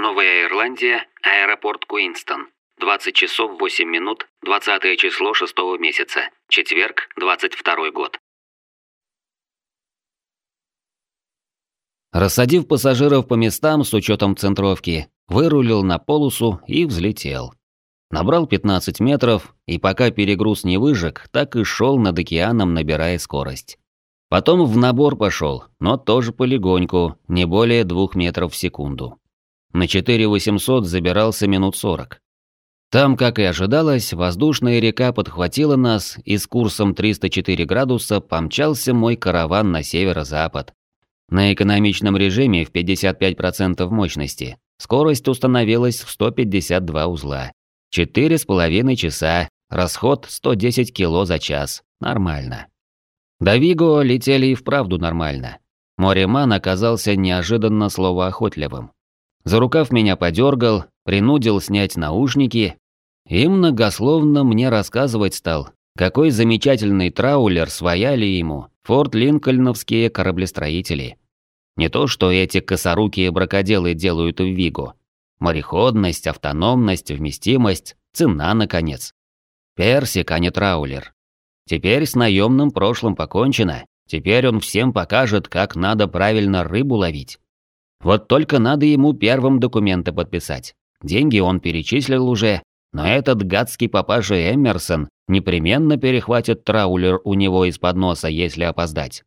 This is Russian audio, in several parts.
Новая Ирландия, аэропорт Куинстон. 20 часов 8 минут, 20 число 6 месяца. Четверг, 22 год. Рассадив пассажиров по местам с учетом центровки, вырулил на полосу и взлетел. Набрал 15 метров, и пока перегруз не выжег, так и шел над океаном, набирая скорость. Потом в набор пошел, но тоже полегоньку, не более двух метров в секунду. На 4800 забирался минут 40. Там, как и ожидалось, воздушная река подхватила нас, и с курсом 304 градуса помчался мой караван на северо-запад. На экономичном режиме в 55% мощности скорость установилась в 152 узла. Четыре с половиной часа, расход 110 кило за час. Нормально. До Виго летели и вправду нормально. Мореман оказался неожиданно словоохотливым. За рукав меня подергал, принудил снять наушники и многословно мне рассказывать стал, какой замечательный траулер свояли ему форт Линкольновские кораблестроители. Не то, что эти косорукие бракоделы делают в Виго, Мореходность, автономность, вместимость, цена, наконец. Персик, а не траулер. Теперь с наемным прошлым покончено. Теперь он всем покажет, как надо правильно рыбу ловить. Вот только надо ему первым документы подписать. Деньги он перечислил уже, но этот гадский папаша Эмерсон непременно перехватит траулер у него из-под носа, если опоздать.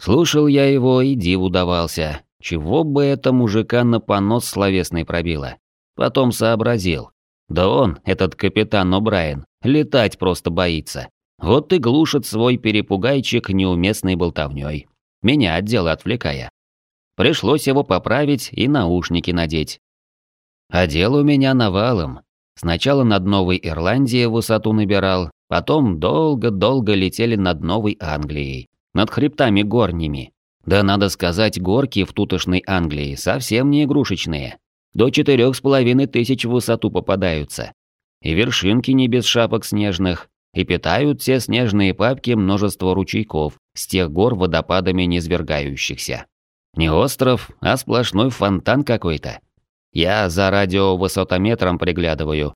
Слушал я его и диву давался. Чего бы это мужика на понос словесный пробило? Потом сообразил. Да он, этот капитан О'Брайен, летать просто боится. Вот и глушит свой перепугайчик неуместной болтовней. Меня от дела отвлекая. Пришлось его поправить и наушники надеть. А дело у меня навалом. Сначала над Новой Ирландией высоту набирал, потом долго-долго летели над Новой Англией, над хребтами горними. Да надо сказать, горки в тутошной Англии совсем не игрушечные. До четырех с половиной тысяч в высоту попадаются. И вершинки не без шапок снежных, и питают все снежные папки множество ручейков, с тех гор водопадами низвергающихся. Не остров, а сплошной фонтан какой-то. Я за радиовысотометром приглядываю,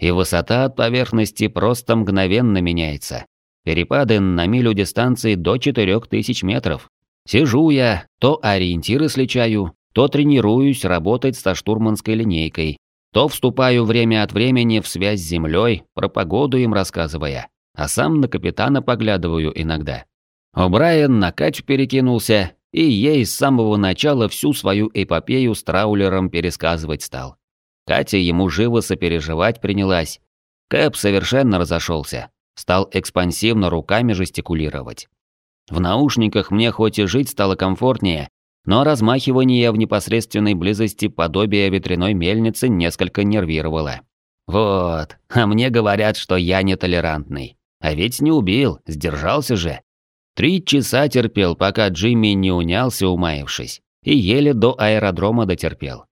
и высота от поверхности просто мгновенно меняется. Перепады на милю дистанции до 4000 метров. Сижу я, то ориентиры сличаю, то тренируюсь работать со штурманской линейкой, то вступаю время от времени в связь с землей, про погоду им рассказывая, а сам на капитана поглядываю иногда. О'Брайен на кач перекинулся, и ей с самого начала всю свою эпопею с траулером пересказывать стал. Катя ему живо сопереживать принялась. Кэп совершенно разошелся, стал экспансивно руками жестикулировать. В наушниках мне хоть и жить стало комфортнее, но размахивание в непосредственной близости подобия ветряной мельницы несколько нервировало. Вот, а мне говорят, что я нетолерантный. А ведь не убил, сдержался же. Три часа терпел, пока Джимми не унялся, умаившись, и еле до аэродрома дотерпел.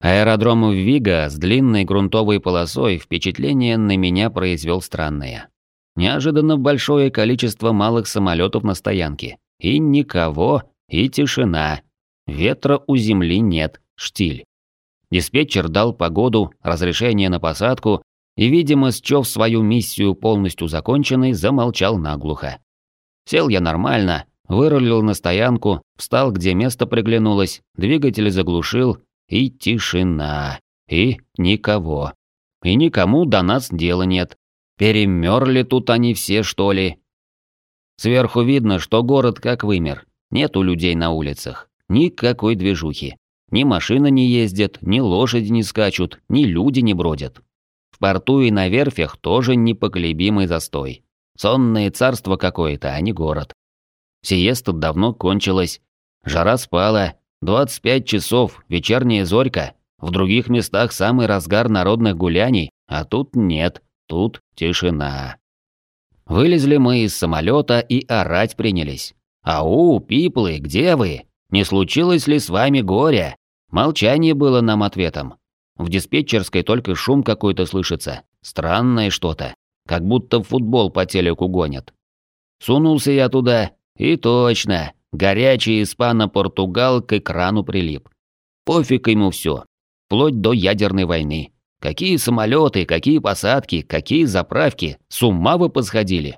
Аэродром в Вига с длинной грунтовой полосой впечатление на меня произвел странное. Неожиданно большое количество малых самолетов на стоянке. И никого, и тишина. Ветра у земли нет, штиль. Диспетчер дал погоду, разрешение на посадку и, видимо, счёв свою миссию полностью законченной, замолчал наглухо. Сел я нормально, вырулил на стоянку, встал, где место приглянулось, двигатель заглушил, и тишина. И никого. И никому до нас дела нет. Перемерли тут они все, что ли? Сверху видно, что город как вымер. Нету людей на улицах. Никакой движухи. Ни машина не ездит, ни лошади не скачут, ни люди не бродят. В порту и на верфях тоже непоколебимый застой. Сонное царство какое-то, а не город. Сиеста давно кончилась. Жара спала. 25 часов, вечерняя зорька. В других местах самый разгар народных гуляний, а тут нет. Тут тишина. Вылезли мы из самолета и орать принялись. «Ау, пиплы, где вы? Не случилось ли с вами горе?» Молчание было нам ответом. В диспетчерской только шум какой-то слышится. Странное что-то. Как будто футбол по телеку гонят. Сунулся я туда, и точно, горячий испано-португал к экрану прилип. Пофиг ему все, вплоть до ядерной войны. Какие самолеты, какие посадки, какие заправки, с ума вы посходили?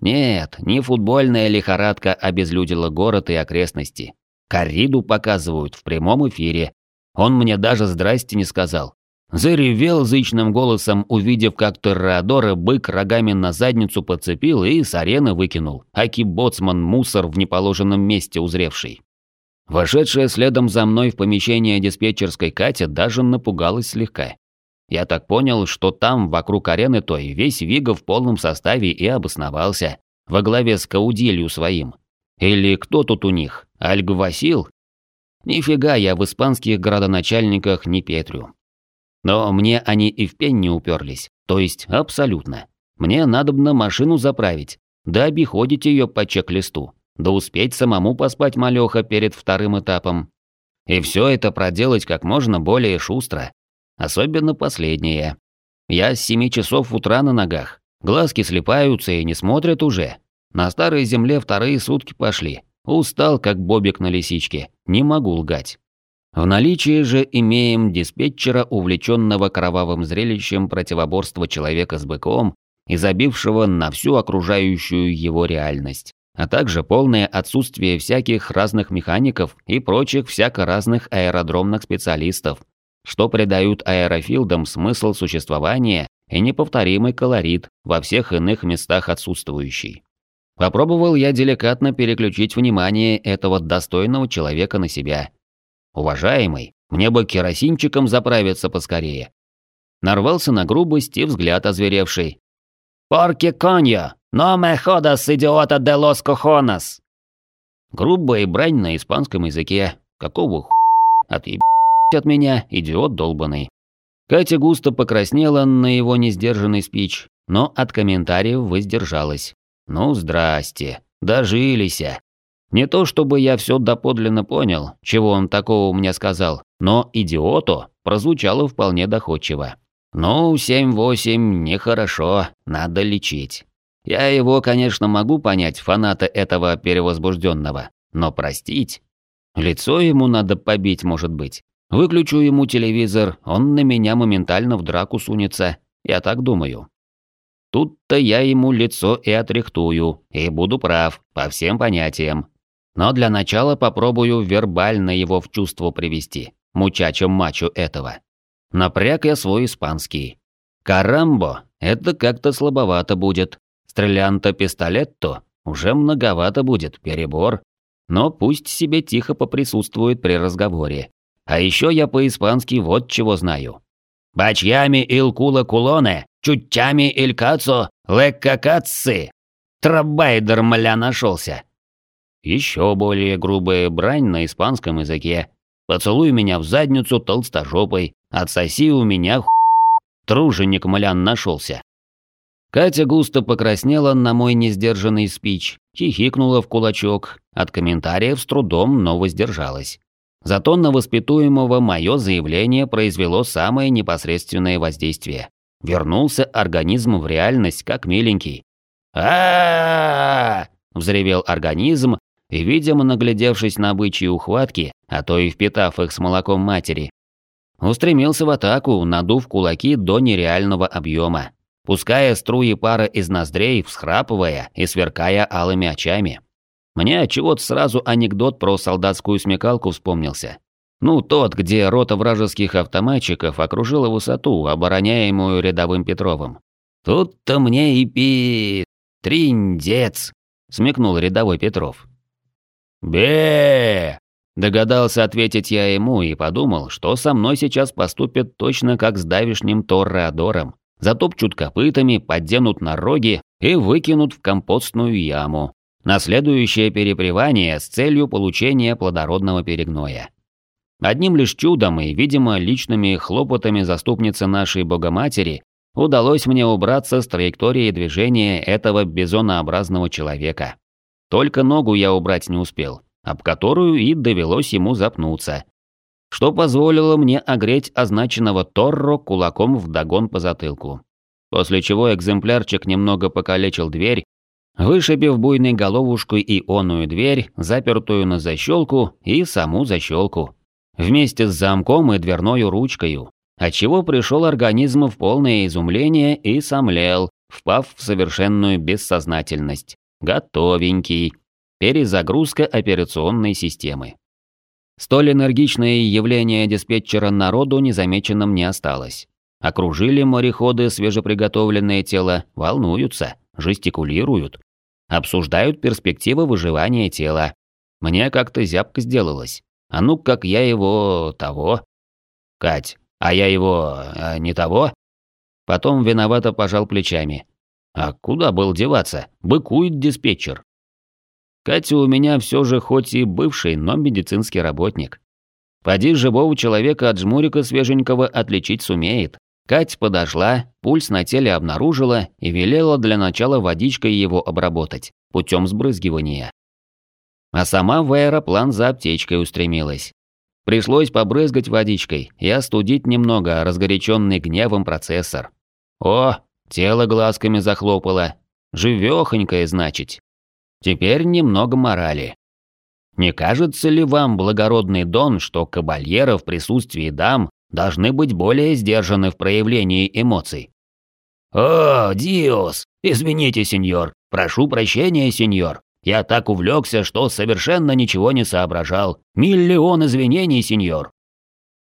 Нет, не футбольная лихорадка обезлюдила город и окрестности. Корриду показывают в прямом эфире. Он мне даже здрасте не сказал. Заревел зычным голосом, увидев, как Тореадора бык рогами на задницу подцепил и с арены выкинул, аки боцман мусор в неположенном месте узревший. Вошедшая следом за мной в помещение диспетчерской Катя даже напугалась слегка. Я так понял, что там, вокруг арены той, весь Вига в полном составе и обосновался, во главе с Каудилью своим. Или кто тут у них? Альг Васил? Нифига я в испанских городоначальниках не петрю. Но мне они и в пень не уперлись, то есть абсолютно. Мне надобно машину заправить, да обиходить ее по чек-листу, да успеть самому поспать малеха перед вторым этапом. И все это проделать как можно более шустро, Особенно последнее. Я с семи часов утра на ногах. Глазки слепаются и не смотрят уже. На старой земле вторые сутки пошли. Устал, как бобик на лисичке. Не могу лгать. В наличии же имеем диспетчера, увлеченного кровавым зрелищем противоборства человека с быком и забившего на всю окружающую его реальность, а также полное отсутствие всяких разных механиков и прочих всяко разных аэродромных специалистов, что придают аэрофилдам смысл существования и неповторимый колорит во всех иных местах отсутствующий. Попробовал я деликатно переключить внимание этого достойного человека на себя. «Уважаемый, мне бы керосинчиком заправиться поскорее». Нарвался на грубость и взгляд озверевший. «Порки коньо! Но me jodas, идиота de los cojones!» Грубая брань на испанском языке. Какого ху... Отъеб от меня, идиот долбанный. Катя густо покраснела на его несдержанный спич, но от комментариев воздержалась. Ну, здрасте, дожились. Не то чтобы я все доподлинно понял, чего он такого мне сказал, но идиоту прозвучало вполне доходчиво. Ну, семь-восемь нехорошо, надо лечить. Я его, конечно, могу понять, фаната этого перевозбужденного, но простить? Лицо ему надо побить, может быть. Выключу ему телевизор, он на меня моментально в драку сунется. Я так думаю. Тут-то я ему лицо и отрихтую, и буду прав, по всем понятиям. Но для начала попробую вербально его в чувство привести, мучачем мачу этого. Напряг я свой испанский. Карамбо, это как-то слабовато будет. Стрелянто-пистолетто уже многовато будет, перебор. Но пусть себе тихо поприсутствует при разговоре. А еще я по-испански вот чего знаю. Бачьями ил кула кулоне, чутями иль кацо. Трабайдер мля нашелся. Еще более грубая брань на испанском языке. Поцелуй меня в задницу толстожопой, отсоси у меня ху... Труженик млян нашелся. Катя густо покраснела на мой несдержанный спич, хихикнула в кулачок, от комментариев с трудом, но воздержалась. Зато на воспитуемого мое заявление произвело самое непосредственное воздействие. Вернулся организм в реальность, как миленький. а взревел организм, и, видимо, наглядевшись на бычьи ухватки, а то и впитав их с молоком матери, устремился в атаку, надув кулаки до нереального объема, пуская струи пара из ноздрей, всхрапывая и сверкая алыми очами. Мне чего-то сразу анекдот про солдатскую смекалку вспомнился. Ну, тот, где рота вражеских автоматчиков окружила высоту, обороняемую рядовым Петровым. «Тут-то мне и пи... триндец!» — смекнул рядовой Петров. Бе Догадался ответить я ему и подумал, что со мной сейчас поступят точно как с давишним Торреадором. Затопчут копытами, подденут на роги и выкинут в компостную яму, на следующее перепревание с целью получения плодородного перегноя. Одним лишь чудом и, видимо, личными хлопотами заступницы нашей Богоматери удалось мне убраться с траектории движения этого бизонообразного человека. Только ногу я убрать не успел, об которую и довелось ему запнуться, что позволило мне огреть означенного Торро кулаком в догон по затылку. После чего экземплярчик немного покалечил дверь вышибив буйной головушкой и оную дверь, запертую на защелку и саму защелку. вместе с замком и дверной ручкою, отчего пришел организм в полное изумление и сомлел, впав в совершенную бессознательность. Готовенький. Перезагрузка операционной системы. Столь энергичное явление диспетчера народу незамеченным не осталось. Окружили мореходы свежеприготовленное тело, волнуются, жестикулируют, обсуждают перспективы выживания тела. Мне как-то зябко сделалось. А ну как я его того? Кать, а я его а не того? Потом виновато пожал плечами. А куда был деваться? Быкует диспетчер. Катя у меня все же хоть и бывший, но медицинский работник. Поди живого человека от жмурика свеженького отличить сумеет. Кать подошла, пульс на теле обнаружила и велела для начала водичкой его обработать, путем сбрызгивания. А сама в аэроплан за аптечкой устремилась. Пришлось побрызгать водичкой и остудить немного разгоряченный гневом процессор. О, тело глазками захлопало. Живёхонькое, значит. Теперь немного морали. Не кажется ли вам, благородный Дон, что кабальеры в присутствии дам должны быть более сдержаны в проявлении эмоций? «О, Диос! Извините, сеньор! Прошу прощения, сеньор! Я так увлекся, что совершенно ничего не соображал. Миллион извинений, сеньор!»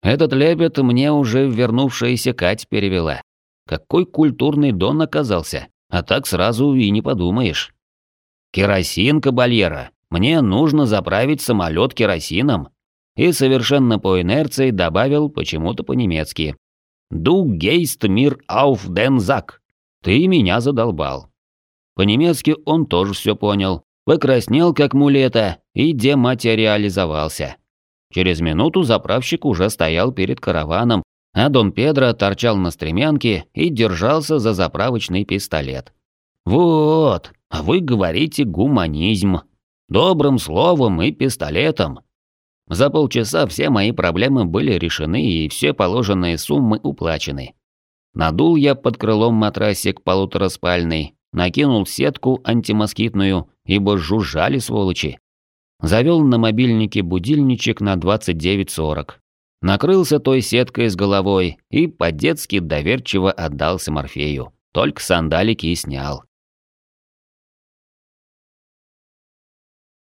Этот лепет мне уже вернувшаяся Кать перевела. Какой культурный Дон оказался, а так сразу и не подумаешь. «Керосин, кабальера, мне нужно заправить самолет керосином». И совершенно по инерции добавил почему-то по-немецки. «Du gehst mir auf den Sack». «Ты меня задолбал». По-немецки он тоже все понял, покраснел как мулета и дематериализовался. Через минуту заправщик уже стоял перед караваном, а Дон Педро торчал на стремянке и держался за заправочный пистолет. «Вот, а вы говорите гуманизм. Добрым словом и пистолетом». За полчаса все мои проблемы были решены и все положенные суммы уплачены. Надул я под крылом матрасик полутораспальный, накинул сетку антимоскитную, ибо жужжали сволочи. Завел на мобильнике будильничек на 29.40. Накрылся той сеткой с головой и по-детски доверчиво отдался Морфею. Только сандалики и снял.